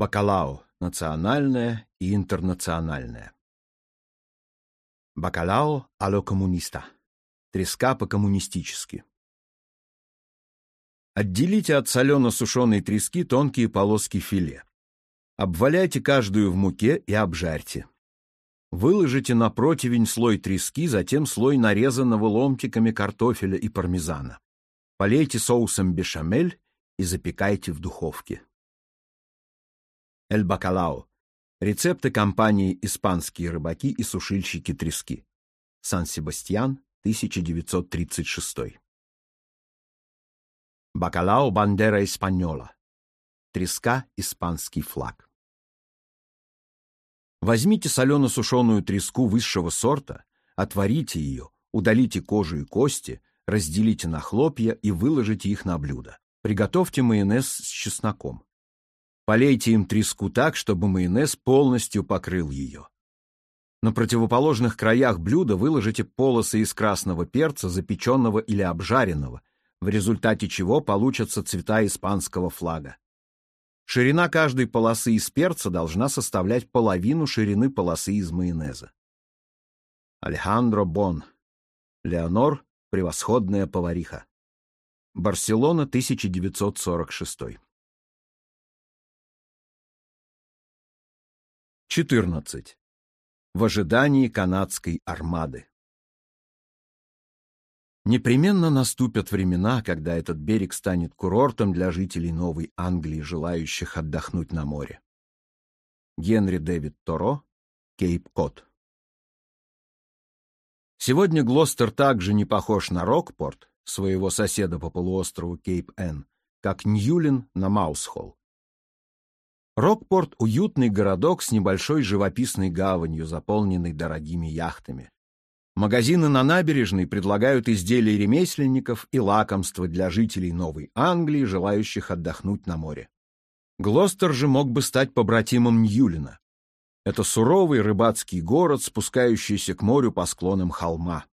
Бакалао – национальное и интернациональное. Бакалао алло коммуниста. Треска по-коммунистически. Отделите от солено-сушеной трески тонкие полоски филе. Обваляйте каждую в муке и обжарьте. Выложите на противень слой трески, затем слой нарезанного ломтиками картофеля и пармезана. Полейте соусом бешамель и запекайте в духовке. Эль Бакалао. Рецепты компании «Испанские рыбаки и сушильщики трески». Сан-Себастьян, 1936. Бакалао бандера испаньола. Треска – испанский флаг. Возьмите солено-сушеную треску высшего сорта, отварите ее, удалите кожу и кости, разделите на хлопья и выложите их на блюдо. Приготовьте майонез с чесноком. Полейте им треску так, чтобы майонез полностью покрыл ее. На противоположных краях блюда выложите полосы из красного перца, запеченного или обжаренного, в результате чего получатся цвета испанского флага. Ширина каждой полосы из перца должна составлять половину ширины полосы из майонеза. Алехандро Бон. Леонор – превосходная повариха. Барселона, 1946. 14. В ожидании канадской армады. Непременно наступят времена, когда этот берег станет курортом для жителей Новой Англии, желающих отдохнуть на море. Генри Дэвид Торо, Кейп-Кот. Сегодня Глостер также не похож на Рокпорт, своего соседа по полуострову Кейп-Эн, как Ньюлин на Маусхолл. Рокпорт — уютный городок с небольшой живописной гаванью, заполненной дорогими яхтами. Магазины на набережной предлагают изделия ремесленников и лакомства для жителей Новой Англии, желающих отдохнуть на море. Глостер же мог бы стать побратимом Ньюлина. Это суровый рыбацкий город, спускающийся к морю по склонам холма.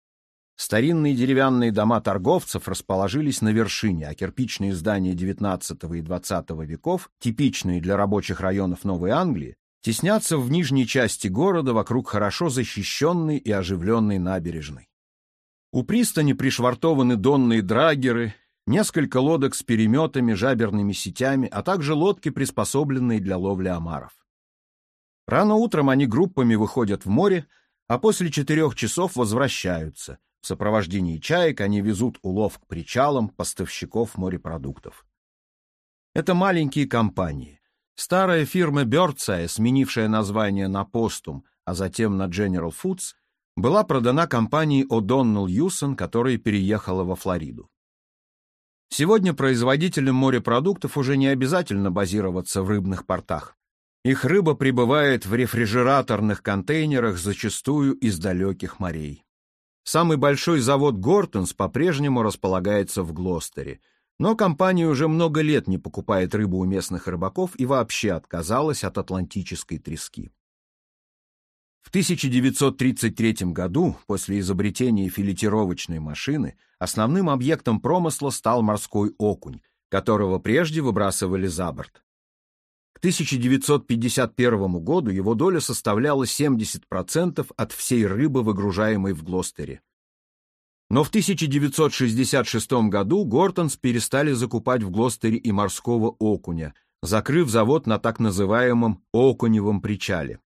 Старинные деревянные дома торговцев расположились на вершине, а кирпичные здания XIX и XX веков, типичные для рабочих районов Новой Англии, теснятся в нижней части города вокруг хорошо защищенной и оживленной набережной. У пристани пришвартованы донные драгеры, несколько лодок с переметами, жаберными сетями, а также лодки, приспособленные для ловли омаров. Рано утром они группами выходят в море, а после четырех часов возвращаются – в сопровождении чаек они везут улов к причалам поставщиков морепродуктов. Это маленькие компании. Старая фирма Birdseye, сменившая название на Postum, а затем на General Foods, была продана компании O'Donnell Юсон, которая переехала во Флориду. Сегодня производителям морепродуктов уже не обязательно базироваться в рыбных портах. Их рыба прибывает в рефрижераторных контейнерах, зачастую из далеких морей. Самый большой завод «Гортонс» по-прежнему располагается в Глостере, но компания уже много лет не покупает рыбу у местных рыбаков и вообще отказалась от атлантической трески. В 1933 году, после изобретения филетировочной машины, основным объектом промысла стал морской окунь, которого прежде выбрасывали за борт. К 1951 году его доля составляла 70% от всей рыбы, выгружаемой в Глостере. Но в 1966 году Гортонс перестали закупать в Глостере и морского окуня, закрыв завод на так называемом окуневом причале.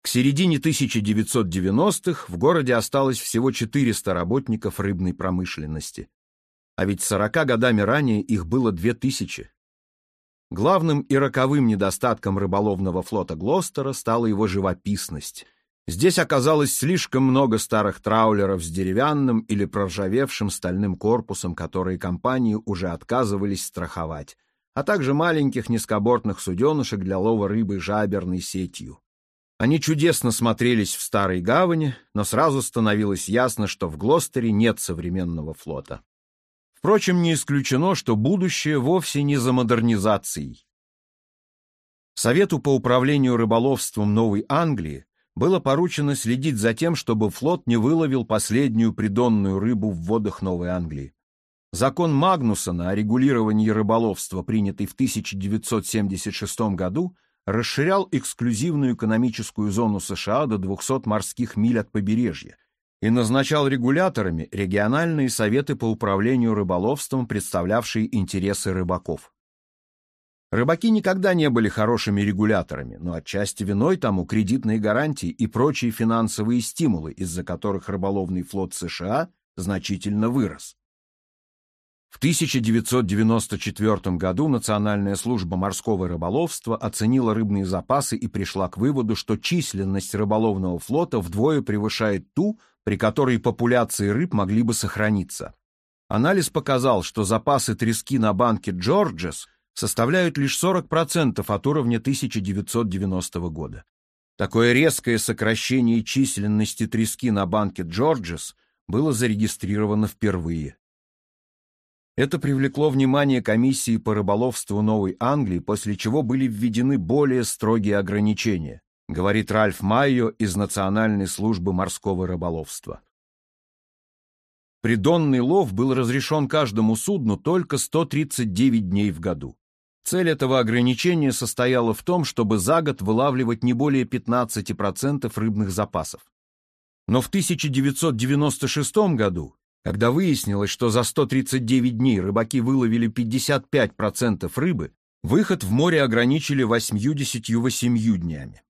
К середине 1990-х в городе осталось всего 400 работников рыбной промышленности. А ведь 40 годами ранее их было 2000. Главным и роковым недостатком рыболовного флота Глостера стала его живописность. Здесь оказалось слишком много старых траулеров с деревянным или проржавевшим стальным корпусом, которые компании уже отказывались страховать, а также маленьких низкобортных суденышек для лова рыбы жаберной сетью. Они чудесно смотрелись в старой гавани, но сразу становилось ясно, что в Глостере нет современного флота. Впрочем, не исключено, что будущее вовсе не за модернизацией. Совету по управлению рыболовством Новой Англии было поручено следить за тем, чтобы флот не выловил последнюю придонную рыбу в водах Новой Англии. Закон Магнусона о регулировании рыболовства, принятый в 1976 году, расширял эксклюзивную экономическую зону США до 200 морских миль от побережья и назначал регуляторами региональные советы по управлению рыболовством, представлявшие интересы рыбаков. Рыбаки никогда не были хорошими регуляторами, но отчасти виной тому кредитные гарантии и прочие финансовые стимулы, из-за которых рыболовный флот США значительно вырос. В 1994 году Национальная служба морского рыболовства оценила рыбные запасы и пришла к выводу, что численность рыболовного флота вдвое превышает ту, при которой популяции рыб могли бы сохраниться. Анализ показал, что запасы трески на банке Джорджес составляют лишь 40% от уровня 1990 года. Такое резкое сокращение численности трески на банке Джорджес было зарегистрировано впервые. Это привлекло внимание комиссии по рыболовству Новой Англии, после чего были введены более строгие ограничения, говорит Ральф Майо из Национальной службы морского рыболовства. Придонный лов был разрешен каждому судну только 139 дней в году. Цель этого ограничения состояла в том, чтобы за год вылавливать не более 15% рыбных запасов. Но в 1996 году когда выяснилось, что за 139 дней рыбаки выловили 55% рыбы, выход в море ограничили 88 днями.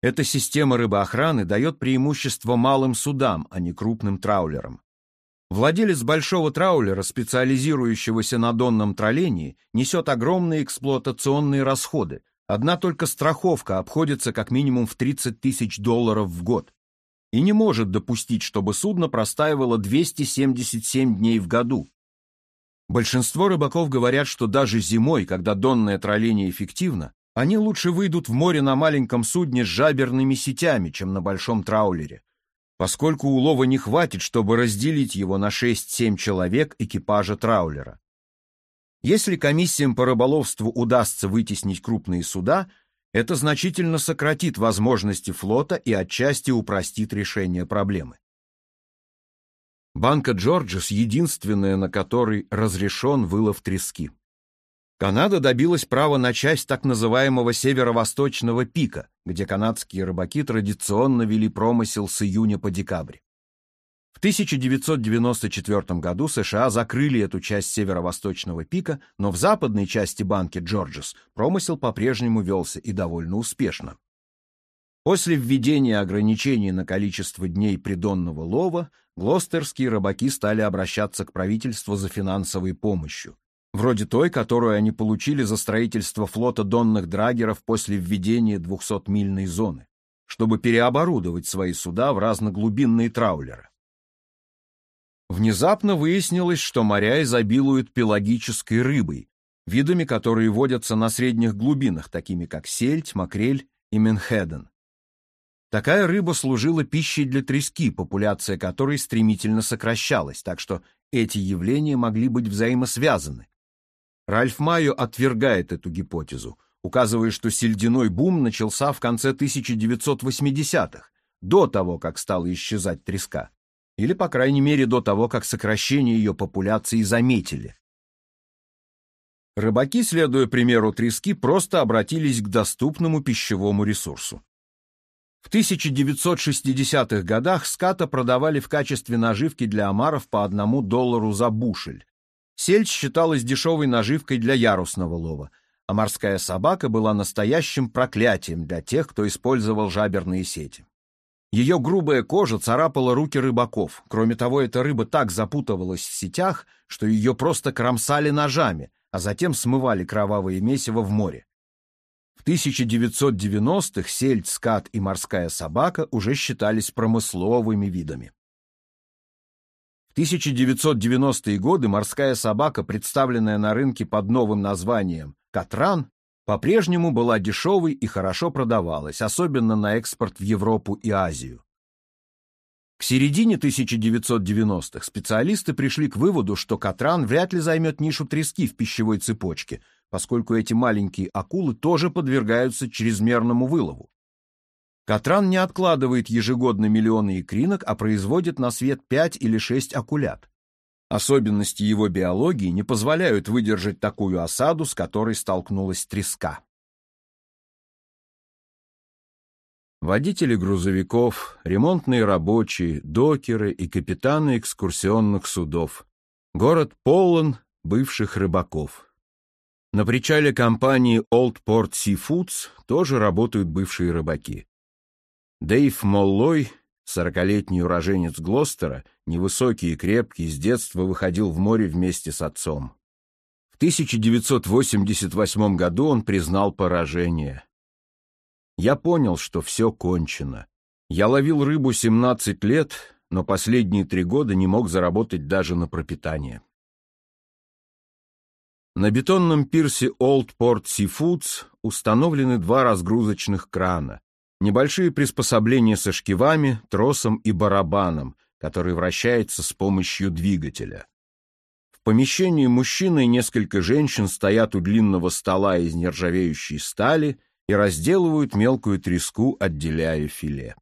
Эта система рыбоохраны дает преимущество малым судам, а не крупным траулерам. Владелец большого траулера, специализирующегося на донном тролении, несет огромные эксплуатационные расходы. Одна только страховка обходится как минимум в 30 тысяч долларов в год и не может допустить, чтобы судно простаивало 277 дней в году. Большинство рыбаков говорят, что даже зимой, когда донное тролление эффективно, они лучше выйдут в море на маленьком судне с жаберными сетями, чем на большом траулере, поскольку улова не хватит, чтобы разделить его на 6-7 человек экипажа траулера. Если комиссиям по рыболовству удастся вытеснить крупные суда, это значительно сократит возможности флота и отчасти упростит решение проблемы. Банка Джорджес единственная, на которой разрешен вылов трески. Канада добилась права на часть так называемого северо-восточного пика, где канадские рыбаки традиционно вели промысел с июня по декабрь. В 1994 году США закрыли эту часть северо-восточного пика, но в западной части банки Джорджес промысел по-прежнему велся и довольно успешно. После введения ограничений на количество дней придонного лова, глостерские рыбаки стали обращаться к правительству за финансовой помощью, вроде той, которую они получили за строительство флота донных драгеров после введения 200-мильной зоны, чтобы переоборудовать свои суда в разноглубинные траулеры. Внезапно выяснилось, что моря изобилуют пелагической рыбой, видами, которые водятся на средних глубинах, такими как сельдь, макрель и менхеден. Такая рыба служила пищей для трески, популяция которой стремительно сокращалась, так что эти явления могли быть взаимосвязаны. Ральф Майо отвергает эту гипотезу, указывая, что сельдяной бум начался в конце 1980-х, до того, как стала исчезать треска или, по крайней мере, до того, как сокращение ее популяции заметили. Рыбаки, следуя примеру трески, просто обратились к доступному пищевому ресурсу. В 1960-х годах ската продавали в качестве наживки для омаров по одному доллару за бушель. Сельдь считалась дешевой наживкой для ярусного лова, а морская собака была настоящим проклятием для тех, кто использовал жаберные сети. Ее грубая кожа царапала руки рыбаков. Кроме того, эта рыба так запутывалась в сетях, что ее просто кромсали ножами, а затем смывали кровавое месиво в море. В 1990-х сельдь, скат и морская собака уже считались промысловыми видами. В 1990-е годы морская собака, представленная на рынке под новым названием «Катран», по-прежнему была дешевой и хорошо продавалась, особенно на экспорт в Европу и Азию. К середине 1990-х специалисты пришли к выводу, что катран вряд ли займет нишу трески в пищевой цепочке, поскольку эти маленькие акулы тоже подвергаются чрезмерному вылову. Катран не откладывает ежегодно миллионы икринок, а производит на свет 5 или 6 акулят. Особенности его биологии не позволяют выдержать такую осаду, с которой столкнулась треска. Водители грузовиков, ремонтные рабочие, докеры и капитаны экскурсионных судов. Город полон бывших рыбаков. На причале компании Old Port Seafoods тоже работают бывшие рыбаки. Дэйв Моллой, сорокалетний уроженец Глостера, невысокий и крепкий, с детства выходил в море вместе с отцом. В 1988 году он признал поражение. Я понял, что все кончено. Я ловил рыбу 17 лет, но последние три года не мог заработать даже на пропитание. На бетонном пирсе Old Port Seafoods установлены два разгрузочных крана, небольшие приспособления со шкивами, тросом и барабаном, который вращается с помощью двигателя. В помещении мужчины и несколько женщин стоят у длинного стола из нержавеющей стали и разделывают мелкую треску, отделяя филе.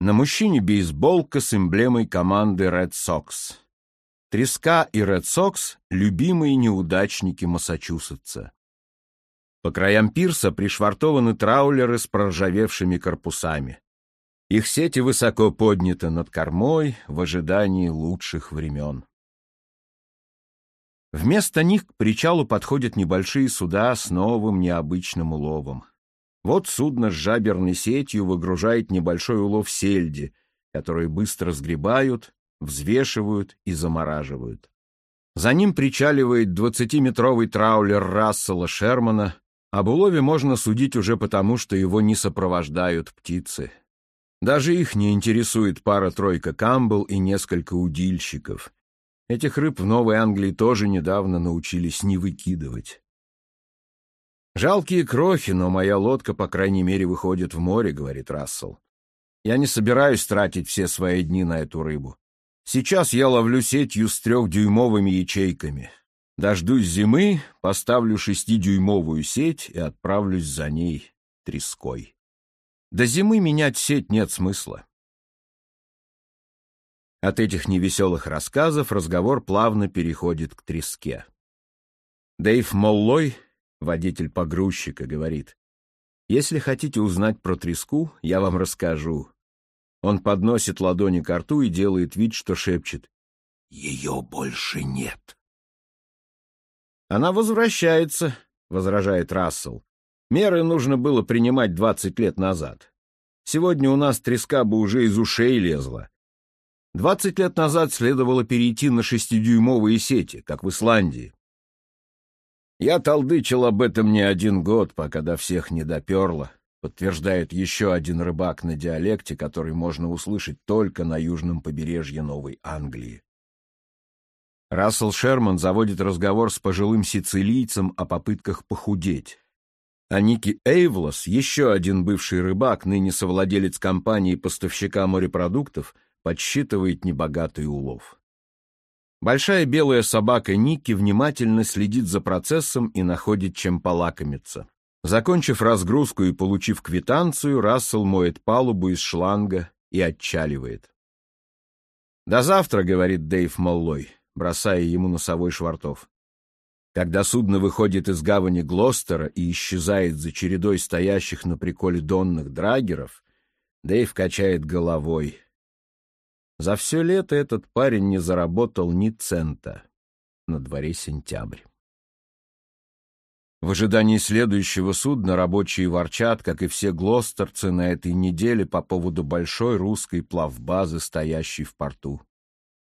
На мужчине бейсболка с эмблемой команды Red Sox. Треска и Red Sox — любимые неудачники Массачусетса. По краям пирса пришвартованы траулеры с проржавевшими корпусами. Их сети высоко подняты над кормой в ожидании лучших времен. Вместо них к причалу подходят небольшие суда с новым необычным уловом. Вот судно с жаберной сетью выгружает небольшой улов сельди, который быстро сгребают, взвешивают и замораживают. За ним причаливает двадцатиметровый траулер Рассела Шермана. Об улове можно судить уже потому, что его не сопровождают птицы. Даже их не интересует пара-тройка камбл и несколько удильщиков. Этих рыб в Новой Англии тоже недавно научились не выкидывать. «Жалкие крохи, но моя лодка, по крайней мере, выходит в море», — говорит Рассел. «Я не собираюсь тратить все свои дни на эту рыбу. Сейчас я ловлю сетью с трехдюймовыми ячейками. Дождусь зимы, поставлю шестидюймовую сеть и отправлюсь за ней треской. До зимы менять сеть нет смысла. От этих невеселых рассказов разговор плавно переходит к треске. Дэйв Моллой, водитель погрузчика, говорит, «Если хотите узнать про треску, я вам расскажу». Он подносит ладони к рту и делает вид, что шепчет, «Ее больше нет». «Она возвращается», — возражает Рассел. «Меры нужно было принимать двадцать лет назад. Сегодня у нас треска бы уже из ушей лезла. Двадцать лет назад следовало перейти на шестидюймовые сети, как в Исландии. Я толдычил об этом не один год, пока до всех не доперло, подтверждает еще один рыбак на диалекте, который можно услышать только на южном побережье Новой Англии. Рассел Шерман заводит разговор с пожилым сицилийцем о попытках похудеть. А Ники Эйвлос, еще один бывший рыбак, ныне совладелец компании-поставщика морепродуктов, подсчитывает небогатый улов. Большая белая собака Ники внимательно следит за процессом и находит чем полакомиться. Закончив разгрузку и получив квитанцию, Рассел моет палубу из шланга и отчаливает. «До завтра», — говорит Дэйв Моллой, бросая ему носовой швартов. Когда судно выходит из гавани Глостера и исчезает за чередой стоящих на приколе донных драгеров, Дэйв качает головой. За все лето этот парень не заработал ни цента. На дворе сентябрь. В ожидании следующего судна рабочие ворчат, как и все глостерцы на этой неделе по поводу большой русской плавбазы, стоящей в порту.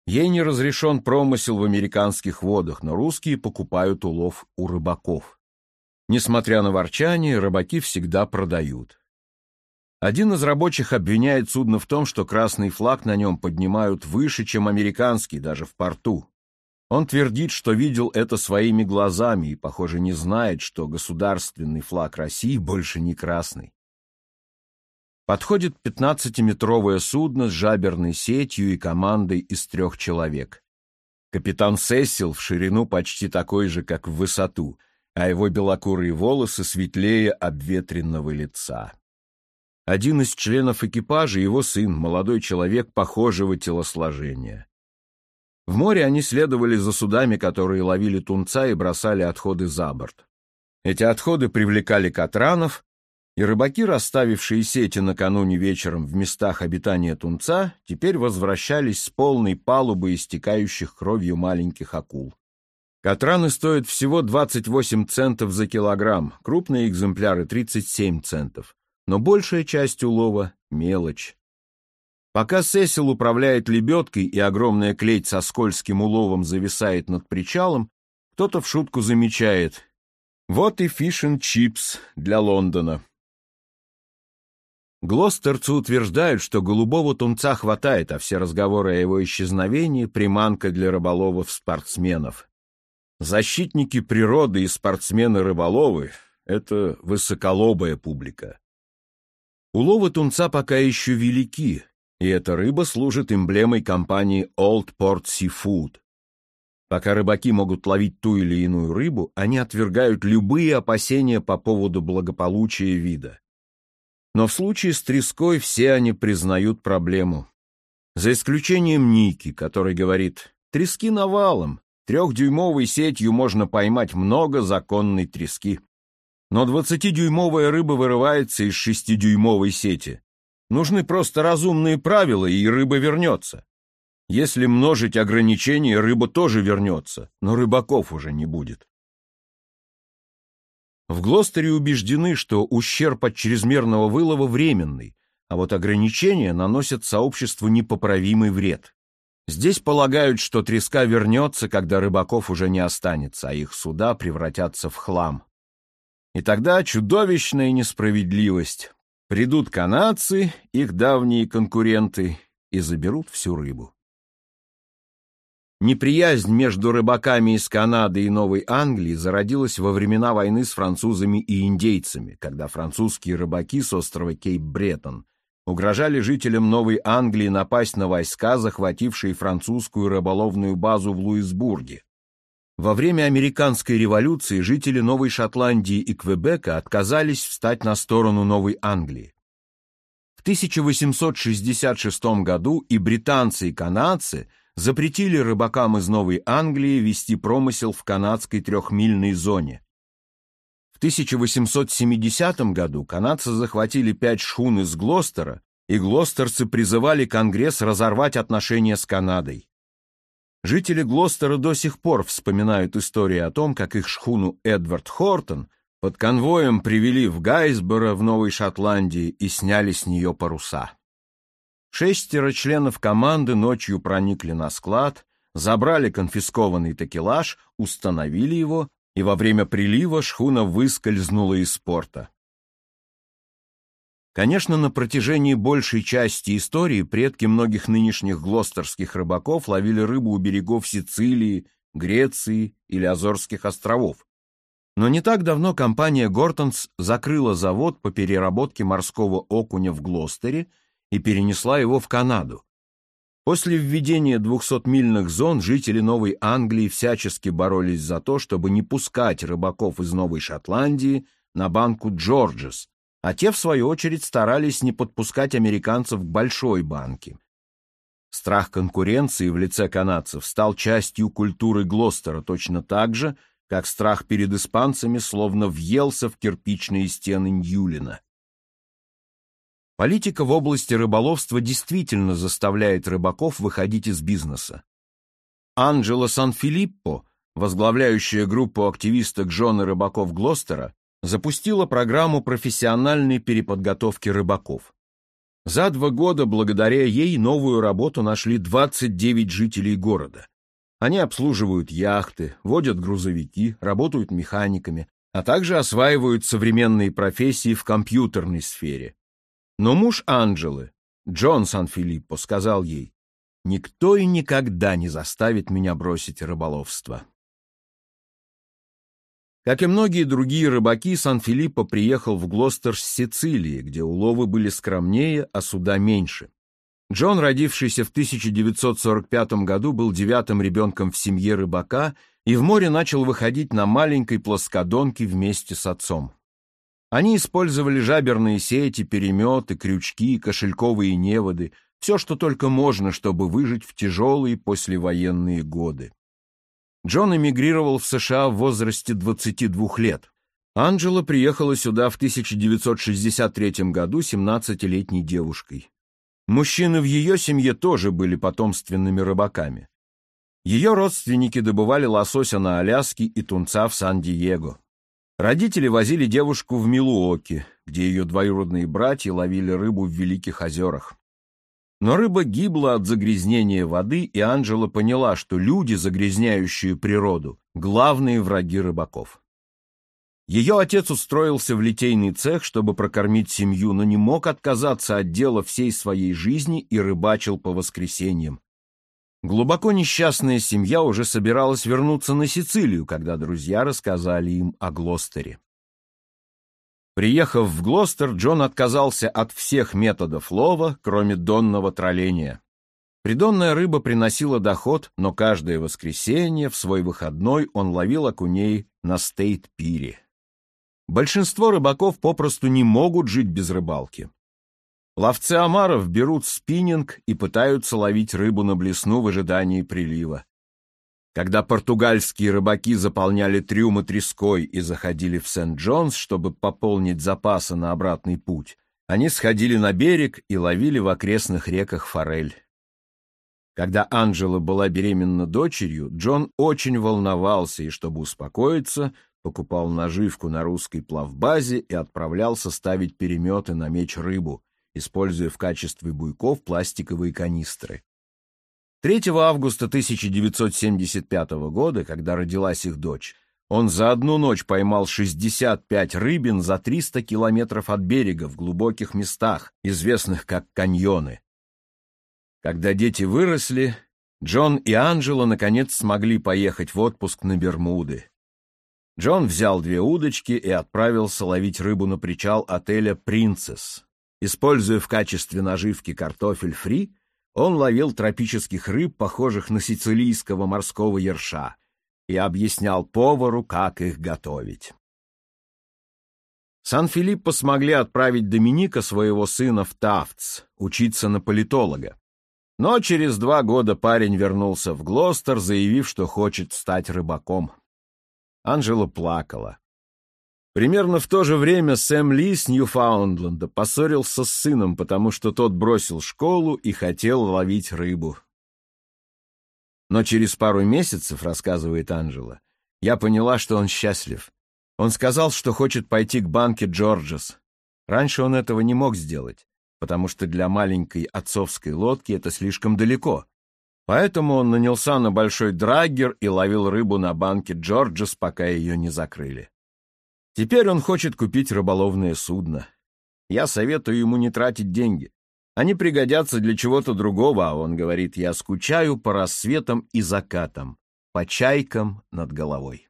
Ей не разрешен промысел в американских водах, но русские покупают улов у рыбаков. Несмотря на ворчание, рыбаки всегда продают. Один из рабочих обвиняет судно в том, что красный флаг на нем поднимают выше, чем американский, даже в порту. Он твердит, что видел это своими глазами и, похоже, не знает, что государственный флаг России больше не красный. Подходит 15-метровое судно с жаберной сетью и командой из трех человек. Капитан Сессил в ширину почти такой же, как в высоту, а его белокурые волосы светлее обветренного лица. Один из членов экипажа — его сын, молодой человек похожего телосложения. В море они следовали за судами, которые ловили тунца и бросали отходы за борт. Эти отходы привлекали катранов, и рыбаки, расставившие сети накануне вечером в местах обитания тунца, теперь возвращались с полной палубы истекающих кровью маленьких акул. Катраны стоят всего 28 центов за килограмм, крупные экземпляры 37 центов, но большая часть улова — мелочь. Пока Сесил управляет лебедкой и огромная клеть со скользким уловом зависает над причалом, кто-то в шутку замечает «Вот и fish-n-chips для Лондона». Глостерцы утверждают, что голубого тунца хватает, а все разговоры о его исчезновении — приманка для рыболовов-спортсменов. Защитники природы и спортсмены-рыболовы — это высоколобая публика. Уловы тунца пока еще велики, и эта рыба служит эмблемой компании Old Port Seafood. Пока рыбаки могут ловить ту или иную рыбу, они отвергают любые опасения по поводу благополучия вида. Но в случае с треской все они признают проблему. За исключением Ники, который говорит «трески навалом, трехдюймовой сетью можно поймать много законной трески». Но двадцатидюймовая рыба вырывается из шестидюймовой сети. Нужны просто разумные правила, и рыба вернется. Если множить ограничения, рыба тоже вернется, но рыбаков уже не будет. В Глостере убеждены, что ущерб от чрезмерного вылова временный, а вот ограничения наносят сообществу непоправимый вред. Здесь полагают, что треска вернется, когда рыбаков уже не останется, а их суда превратятся в хлам. И тогда чудовищная несправедливость. Придут канадцы, их давние конкуренты, и заберут всю рыбу. Неприязнь между рыбаками из Канады и Новой Англии зародилась во времена войны с французами и индейцами, когда французские рыбаки с острова Кейп-Бреттон угрожали жителям Новой Англии напасть на войска, захватившие французскую рыболовную базу в Луисбурге. Во время американской революции жители Новой Шотландии и Квебека отказались встать на сторону Новой Англии. В 1866 году и британцы, и канадцы – запретили рыбакам из Новой Англии вести промысел в канадской трехмильной зоне. В 1870 году канадцы захватили пять шхун из Глостера, и глостерцы призывали Конгресс разорвать отношения с Канадой. Жители Глостера до сих пор вспоминают историю о том, как их шхуну Эдвард Хортон под конвоем привели в Гайсборо в Новой Шотландии и сняли с нее паруса. Шестеро членов команды ночью проникли на склад, забрали конфискованный такелаж, установили его, и во время прилива шхуна выскользнула из порта. Конечно, на протяжении большей части истории предки многих нынешних глостерских рыбаков ловили рыбу у берегов Сицилии, Греции или Азорских островов. Но не так давно компания Гортонс закрыла завод по переработке морского окуня в Глостере и перенесла его в Канаду. После введения 200-мильных зон жители Новой Англии всячески боролись за то, чтобы не пускать рыбаков из Новой Шотландии на банку Джорджес, а те, в свою очередь, старались не подпускать американцев к большой банке. Страх конкуренции в лице канадцев стал частью культуры Глостера точно так же, как страх перед испанцами словно въелся в кирпичные стены Ньюлина. Политика в области рыболовства действительно заставляет рыбаков выходить из бизнеса. Анджело Сан-Филиппо, возглавляющая группу активисток жены рыбаков Глостера, запустила программу профессиональной переподготовки рыбаков. За два года благодаря ей новую работу нашли 29 жителей города. Они обслуживают яхты, водят грузовики, работают механиками, а также осваивают современные профессии в компьютерной сфере. Но муж Анджелы, Джон Сан-Филиппо, сказал ей, «Никто и никогда не заставит меня бросить рыболовство». Как и многие другие рыбаки, Сан-Филиппо приехал в Глостер с Сицилии, где уловы были скромнее, а суда меньше. Джон, родившийся в 1945 году, был девятым ребенком в семье рыбака и в море начал выходить на маленькой плоскодонке вместе с отцом. Они использовали жаберные сети, переметы, крючки, кошельковые неводы, Все, что только можно, чтобы выжить в тяжелые послевоенные годы. Джон эмигрировал в США в возрасте 22 лет. Анджела приехала сюда в 1963 году 17-летней девушкой. Мужчины в ее семье тоже были потомственными рыбаками. Ее родственники добывали лосося на Аляске и тунца в Сан-Диего. Родители возили девушку в Милуоки, где ее двоюродные братья ловили рыбу в Великих озерах. Но рыба гибла от загрязнения воды, и Анджела поняла, что люди, загрязняющие природу, главные враги рыбаков. Ее отец устроился в литейный цех, чтобы прокормить семью, но не мог отказаться от дела всей своей жизни и рыбачил по воскресеньям. Глубоко несчастная семья уже собиралась вернуться на Сицилию, когда друзья рассказали им о Глостере. Приехав в Глостер, Джон отказался от всех методов лова, кроме донного тролления. Придонная рыба приносила доход, но каждое воскресенье в свой выходной он ловил окуней на стейт-пире. Большинство рыбаков попросту не могут жить без рыбалки. Ловцы омаров берут спиннинг и пытаются ловить рыбу на блесну в ожидании прилива. Когда португальские рыбаки заполняли трюмы треской и заходили в Сент-Джонс, чтобы пополнить запасы на обратный путь, они сходили на берег и ловили в окрестных реках форель. Когда Анжела была беременна дочерью, Джон очень волновался и, чтобы успокоиться, покупал наживку на русской плавбазе и отправлялся ставить переметы на меч рыбу, используя в качестве буйков пластиковые канистры. 3 августа 1975 года, когда родилась их дочь, он за одну ночь поймал 65 рыбин за 300 километров от берега в глубоких местах, известных как каньоны. Когда дети выросли, Джон и Анджела наконец смогли поехать в отпуск на Бермуды. Джон взял две удочки и отправился ловить рыбу на причал отеля «Принцесс», Используя в качестве наживки картофель фри, он ловил тропических рыб, похожих на сицилийского морского ерша, и объяснял повару, как их готовить. Сан-Филиппо смогли отправить Доминика, своего сына, в Тафтс, учиться на политолога. Но через два года парень вернулся в Глостер, заявив, что хочет стать рыбаком. Анжела плакала. Примерно в то же время Сэм Ли с Ньюфаундленда поссорился с сыном, потому что тот бросил школу и хотел ловить рыбу. Но через пару месяцев, рассказывает Анжела, я поняла, что он счастлив. Он сказал, что хочет пойти к банке Джорджес. Раньше он этого не мог сделать, потому что для маленькой отцовской лодки это слишком далеко. Поэтому он нанялся на большой драггер и ловил рыбу на банке Джорджес, пока ее не закрыли. Теперь он хочет купить рыболовное судно. Я советую ему не тратить деньги. Они пригодятся для чего-то другого, а он говорит, я скучаю по рассветам и закатам, по чайкам над головой.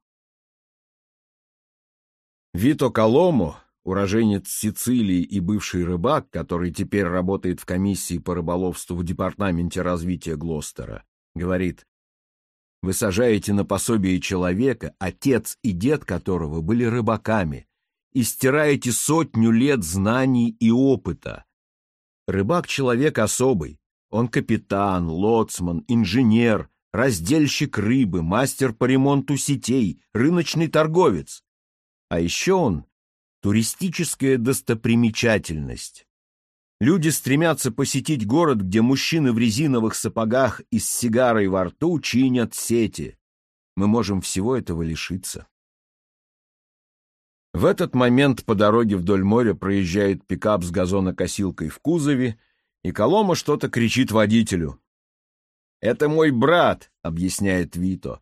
Вито Коломо, уроженец Сицилии и бывший рыбак, который теперь работает в комиссии по рыболовству в Департаменте развития Глостера, говорит, вы сажаете на пособие человека, отец и дед которого были рыбаками, и стираете сотню лет знаний и опыта. Рыбак — человек особый. Он капитан, лоцман, инженер, раздельщик рыбы, мастер по ремонту сетей, рыночный торговец. А еще он — туристическая достопримечательность. Люди стремятся посетить город, где мужчины в резиновых сапогах и с сигарой во рту чинят сети. Мы можем всего этого лишиться. В этот момент по дороге вдоль моря проезжает пикап с газонокосилкой в кузове, и Колома что-то кричит водителю. «Это мой брат», — объясняет Вито.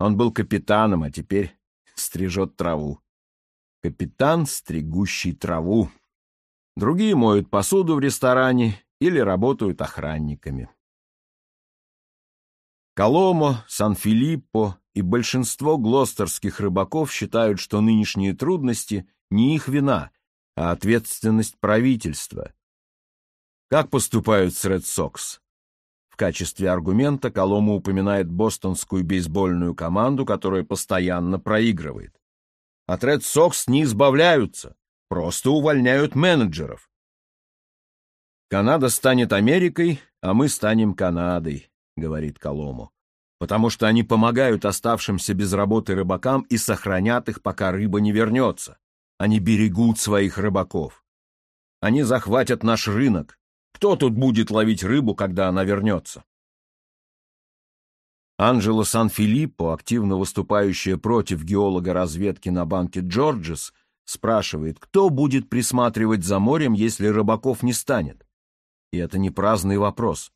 Он был капитаном, а теперь стрижет траву. Капитан, стригущий траву. Другие моют посуду в ресторане или работают охранниками. Коломо, Сан-Филиппо и большинство глостерских рыбаков считают, что нынешние трудности не их вина, а ответственность правительства. Как поступают с Ред Сокс? В качестве аргумента Коломо упоминает бостонскую бейсбольную команду, которая постоянно проигрывает. От Ред Сокс не избавляются. Просто увольняют менеджеров. «Канада станет Америкой, а мы станем Канадой», — говорит Колому, «потому что они помогают оставшимся без работы рыбакам и сохранят их, пока рыба не вернется. Они берегут своих рыбаков. Они захватят наш рынок. Кто тут будет ловить рыбу, когда она вернется?» Анджело Сан-Филиппо, активно выступающая против геолога разведки на банке Джорджес, спрашивает, кто будет присматривать за морем, если рыбаков не станет. И это не праздный вопрос.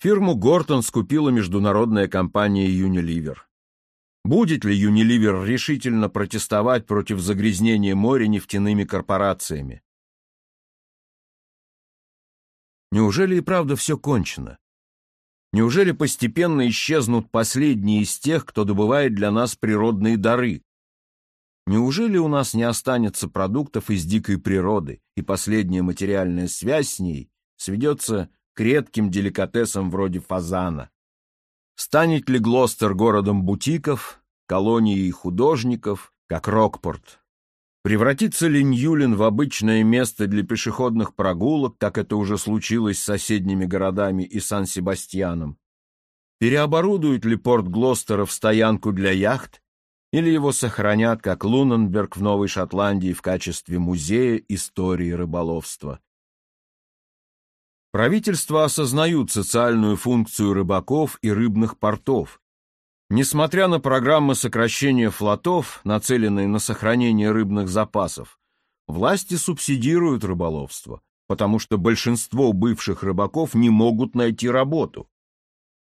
Фирму Гортон скупила международная компания Unilever. Будет ли Unilever решительно протестовать против загрязнения моря нефтяными корпорациями? Неужели и правда все кончено? Неужели постепенно исчезнут последние из тех, кто добывает для нас природные дары? Неужели у нас не останется продуктов из дикой природы, и последняя материальная связь с ней сведется к редким деликатесам вроде фазана? Станет ли Глостер городом бутиков, колонией художников, как Рокпорт? Превратится ли Ньюлин в обычное место для пешеходных прогулок, как это уже случилось с соседними городами и Сан-Себастьяном? Переоборудуют ли порт Глостера в стоянку для яхт? Или его сохранят, как Луненберг в Новой Шотландии, в качестве музея истории рыболовства? Правительства осознают социальную функцию рыбаков и рыбных портов, Несмотря на программы сокращения флотов, нацеленные на сохранение рыбных запасов, власти субсидируют рыболовство, потому что большинство бывших рыбаков не могут найти работу.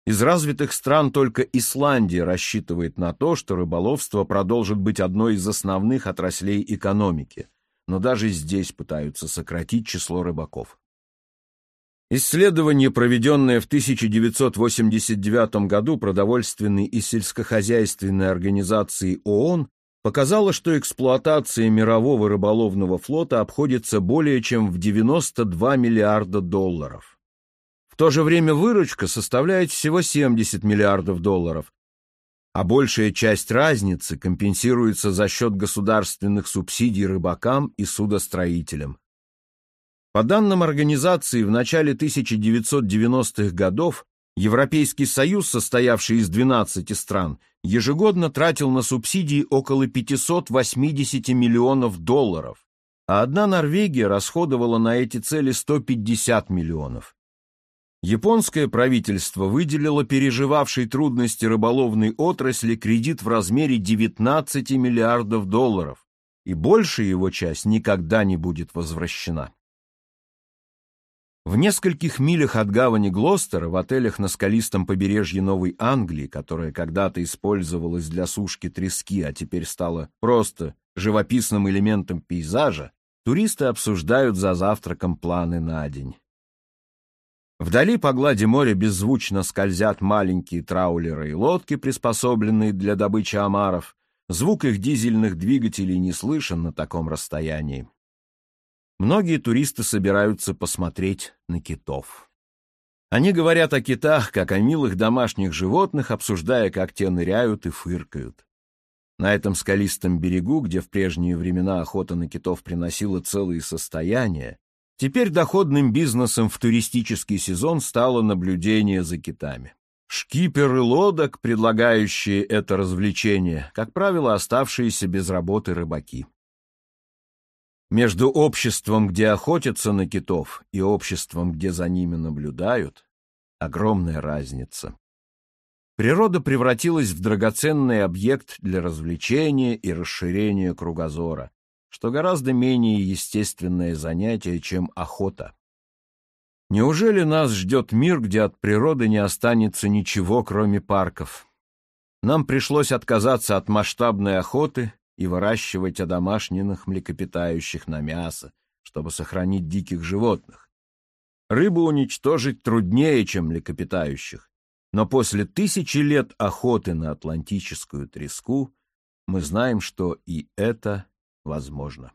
Из развитых стран только Исландия рассчитывает на то, что рыболовство продолжит быть одной из основных отраслей экономики, но даже здесь пытаются сократить число рыбаков. Исследование, проведенное в 1989 году продовольственной и сельскохозяйственной организацией ООН, показало, что эксплуатация мирового рыболовного флота обходится более чем в 92 миллиарда долларов. В то же время выручка составляет всего 70 миллиардов долларов, а большая часть разницы компенсируется за счет государственных субсидий рыбакам и судостроителям. По данным организации, в начале 1990-х годов Европейский Союз, состоявший из 12 стран, ежегодно тратил на субсидии около 580 миллионов долларов, а одна Норвегия расходовала на эти цели 150 миллионов. Японское правительство выделило переживавшей трудности рыболовной отрасли кредит в размере 19 миллиардов долларов, и большая его часть никогда не будет возвращена. В нескольких милях от гавани Глостера, в отелях на скалистом побережье Новой Англии, которая когда-то использовалась для сушки трески, а теперь стала просто живописным элементом пейзажа, туристы обсуждают за завтраком планы на день. Вдали по глади моря беззвучно скользят маленькие траулеры и лодки, приспособленные для добычи омаров. Звук их дизельных двигателей не слышен на таком расстоянии. Многие туристы собираются посмотреть на китов. Они говорят о китах, как о милых домашних животных, обсуждая, как те ныряют и фыркают. На этом скалистом берегу, где в прежние времена охота на китов приносила целые состояния, теперь доходным бизнесом в туристический сезон стало наблюдение за китами. Шкиперы лодок, предлагающие это развлечение, как правило, оставшиеся без работы рыбаки. Между обществом, где охотятся на китов, и обществом, где за ними наблюдают, огромная разница. Природа превратилась в драгоценный объект для развлечения и расширения кругозора, что гораздо менее естественное занятие, чем охота. Неужели нас ждет мир, где от природы не останется ничего, кроме парков? Нам пришлось отказаться от масштабной охоты и выращивать одомашненных млекопитающих на мясо, чтобы сохранить диких животных. Рыбу уничтожить труднее, чем млекопитающих, но после тысячи лет охоты на атлантическую треску мы знаем, что и это возможно.